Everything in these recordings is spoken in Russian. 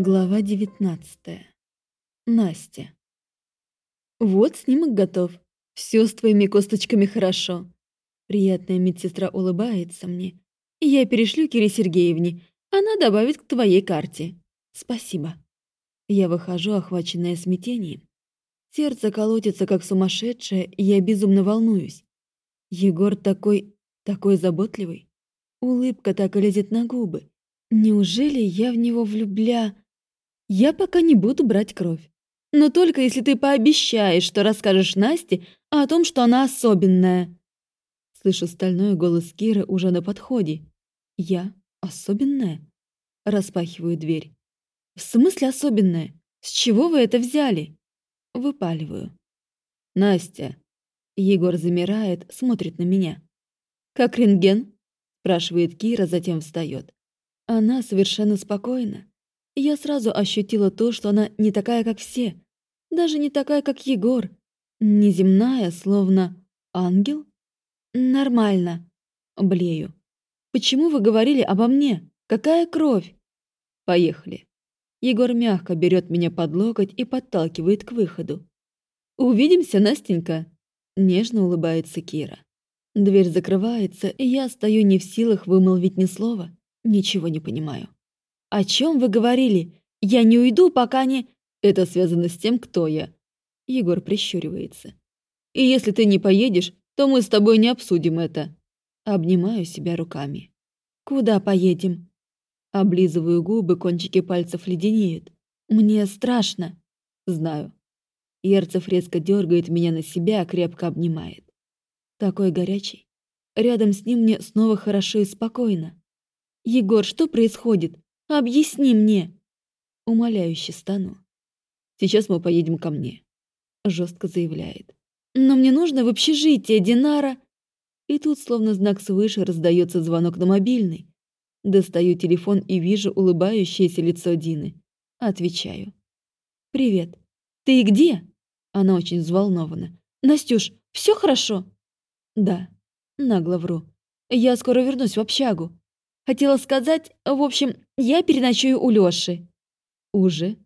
Глава 19. Настя. Вот снимок готов. Все с твоими косточками хорошо. Приятная медсестра улыбается мне. Я перешлю Кире Сергеевне. Она добавит к твоей карте. Спасибо. Я выхожу, охваченная смятением. Сердце колотится, как сумасшедшее, и я безумно волнуюсь. Егор такой, такой заботливый. Улыбка так и лезет на губы. Неужели я в него влюбля... Я пока не буду брать кровь. Но только если ты пообещаешь, что расскажешь Насте о том, что она особенная. Слышу стальной голос Киры уже на подходе. Я особенная? Распахиваю дверь. В смысле особенная? С чего вы это взяли? Выпаливаю. Настя. Егор замирает, смотрит на меня. Как рентген? Спрашивает Кира, затем встает. Она совершенно спокойна. Я сразу ощутила то, что она не такая, как все. Даже не такая, как Егор. Неземная, словно ангел. Нормально. Блею. Почему вы говорили обо мне? Какая кровь? Поехали. Егор мягко берет меня под локоть и подталкивает к выходу. «Увидимся, Настенька!» Нежно улыбается Кира. Дверь закрывается, и я стою не в силах вымолвить ни слова. Ничего не понимаю. «О чем вы говорили? Я не уйду, пока не...» «Это связано с тем, кто я». Егор прищуривается. «И если ты не поедешь, то мы с тобой не обсудим это». Обнимаю себя руками. «Куда поедем?» Облизываю губы, кончики пальцев леденеют. «Мне страшно». «Знаю». Ерцев резко дергает меня на себя, крепко обнимает. Такой горячий. Рядом с ним мне снова хорошо и спокойно. «Егор, что происходит? Объясни мне!» Умоляюще стану. «Сейчас мы поедем ко мне», — жестко заявляет. «Но мне нужно в общежитие, Динара!» И тут, словно знак свыше, раздается звонок на мобильный. Достаю телефон и вижу улыбающееся лицо Дины. Отвечаю. «Привет. Ты где?» Она очень взволнована. «Настюш, все хорошо?» «Да». Нагло вру. «Я скоро вернусь в общагу. Хотела сказать, в общем, я переночую у Лёши». «Уже?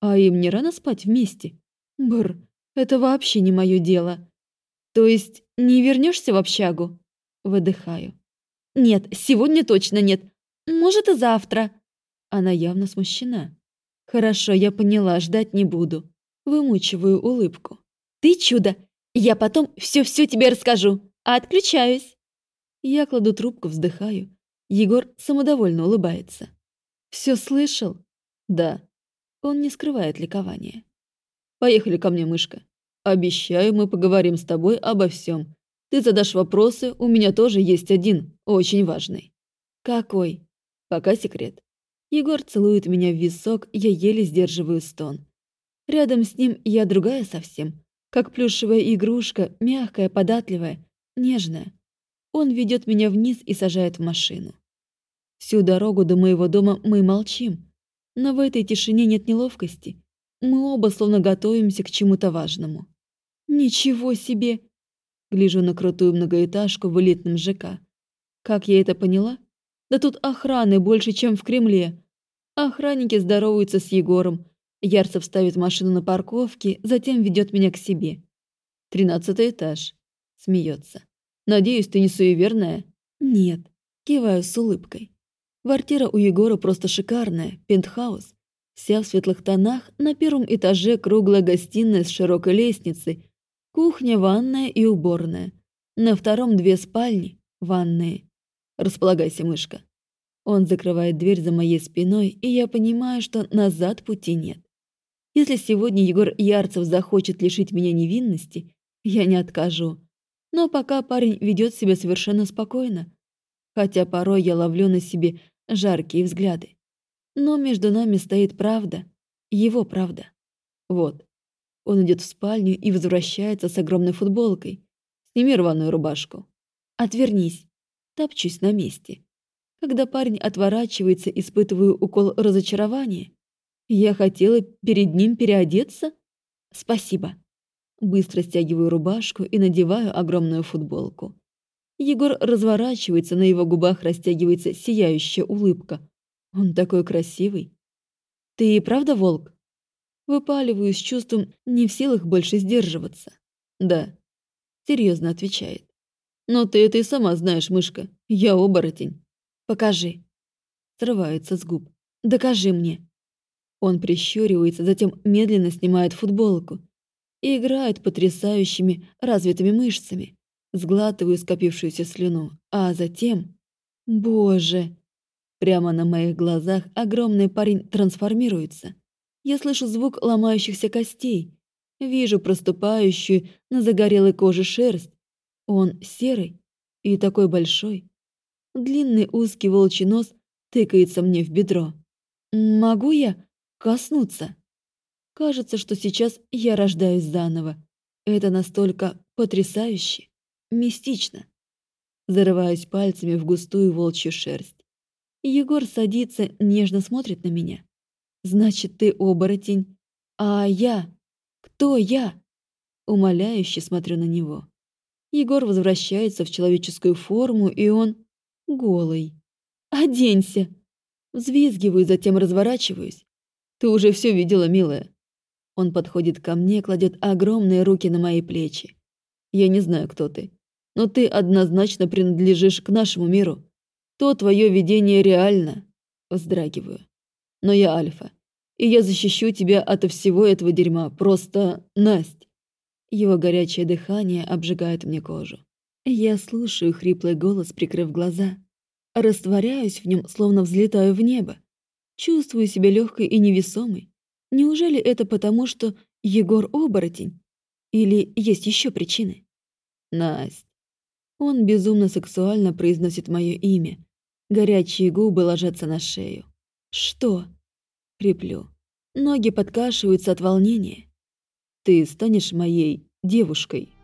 А им не рано спать вместе?» «Бр, это вообще не мое дело». «То есть не вернешься в общагу?» Выдыхаю. «Нет, сегодня точно нет. Может, и завтра». Она явно смущена. «Хорошо, я поняла, ждать не буду». Вымучиваю улыбку. «Ты чудо! Я потом все-все тебе расскажу, отключаюсь». Я кладу трубку, вздыхаю Егор самодовольно улыбается. «Все слышал?» «Да». Он не скрывает ликования. «Поехали ко мне, мышка. Обещаю, мы поговорим с тобой обо всем. Ты задашь вопросы, у меня тоже есть один, очень важный». «Какой?» «Пока секрет». Егор целует меня в висок, я еле сдерживаю стон. Рядом с ним я другая совсем, как плюшевая игрушка, мягкая, податливая, нежная. Он ведет меня вниз и сажает в машину. Всю дорогу до моего дома мы молчим, но в этой тишине нет неловкости. Мы оба словно готовимся к чему-то важному. Ничего себе! Гляжу на крутую многоэтажку в элитном ЖК. Как я это поняла? Да тут охраны больше, чем в Кремле. Охранники здороваются с Егором. Ярцев ставит машину на парковке, затем ведет меня к себе. Тринадцатый этаж. Смеется. Надеюсь, ты не суеверная?» «Нет», — киваю с улыбкой. Квартира у Егора просто шикарная, пентхаус. Вся в светлых тонах, на первом этаже круглая гостиная с широкой лестницей, кухня, ванная и уборная. На втором две спальни, ванные. Располагайся, мышка. Он закрывает дверь за моей спиной, и я понимаю, что назад пути нет. Если сегодня Егор Ярцев захочет лишить меня невинности, я не откажу. Но пока парень ведет себя совершенно спокойно, хотя порой я ловлю на себе жаркие взгляды. Но между нами стоит правда, его правда. Вот. Он идет в спальню и возвращается с огромной футболкой. Сними рваную рубашку. Отвернись. Топчусь на месте. Когда парень отворачивается, испытываю укол разочарования. Я хотела перед ним переодеться? Спасибо. Быстро стягиваю рубашку и надеваю огромную футболку. Егор разворачивается, на его губах растягивается сияющая улыбка. Он такой красивый. Ты и правда волк? Выпаливаю с чувством, не в силах больше сдерживаться. Да, серьезно отвечает. Но ты это и сама знаешь, мышка. Я оборотень. Покажи. Срывается с губ. Докажи мне. Он прищуривается, затем медленно снимает футболку и играет потрясающими развитыми мышцами. Сглатываю скопившуюся слюну, а затем... Боже! Прямо на моих глазах огромный парень трансформируется. Я слышу звук ломающихся костей, вижу проступающую на загорелой коже шерсть. Он серый и такой большой. Длинный узкий волчий нос тыкается мне в бедро. Могу я коснуться? Кажется, что сейчас я рождаюсь заново. Это настолько потрясающе, мистично. Зарываюсь пальцами в густую волчью шерсть. Егор садится, нежно смотрит на меня. Значит, ты оборотень. А я? Кто я? Умоляюще смотрю на него. Егор возвращается в человеческую форму, и он голый. «Оденься!» Взвизгиваю, затем разворачиваюсь. «Ты уже все видела, милая». Он подходит ко мне, кладет огромные руки на мои плечи. «Я не знаю, кто ты, но ты однозначно принадлежишь к нашему миру. То твое видение реально». Вздрагиваю. «Но я Альфа и я защищу тебя от всего этого дерьма. Просто, Насть!» Его горячее дыхание обжигает мне кожу. Я слушаю хриплый голос, прикрыв глаза. Растворяюсь в нем, словно взлетаю в небо. Чувствую себя легкой и невесомой. Неужели это потому, что Егор оборотень? Или есть еще причины? Насть. Он безумно сексуально произносит мое имя. Горячие губы ложатся на шею. Что? Креплю. Ноги подкашиваются от волнения. Ты станешь моей девушкой.